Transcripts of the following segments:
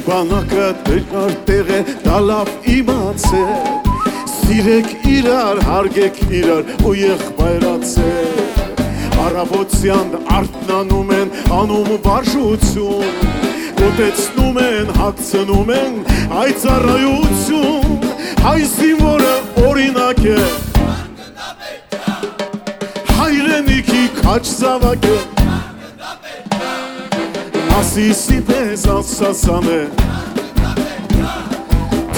Եղանակը դրար տեղ է դա լավ իմացեք Սիրեք իրար, հարգեք իրար ու եղբայրացեք Արավոցյան արտնանում են անում վարժություն Կոտեցնում են, հացնում են այ ծառայություն Հայ զինվորը օրինակ է Հայրենիքի քաչ զավակ է Ասիսի պես ասասան է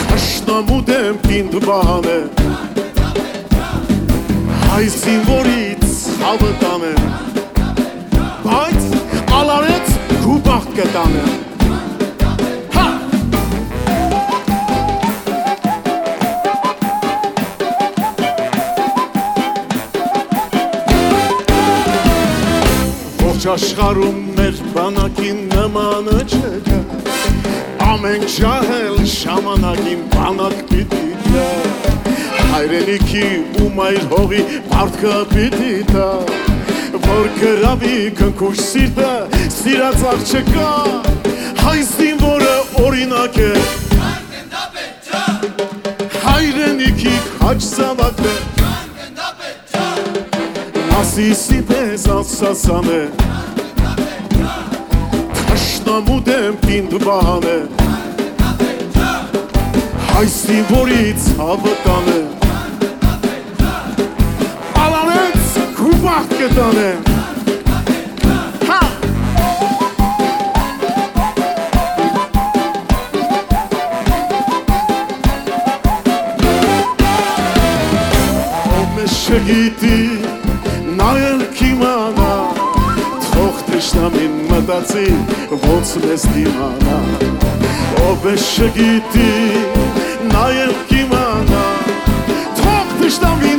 Թաշնամու դեմ պինդ բան է Ողջ աշխարում մեր բանակին նմանը չկա Ամեն ջահել շամանակին բանակ պիտի տա Հայրենիքի ու մայր հողի պարտքը պիտի տա Որ գրավի կնքուշ սիրտը սիրած աղջկա Հայ զինվորը օրինակ է Հայրենիքի քաչ զավակ է Ասիսի պես ասասան է Թաշնամու դեմ պինդ բան է Հայսի որից հավտան է Ալանեց կուբաղ կտան է Հա չգիտի նայել կիմանա թող տիշնամին մտածի ոնց մեզ դիմանա ով է շգիտի նայել կիմանա թող տիշնամին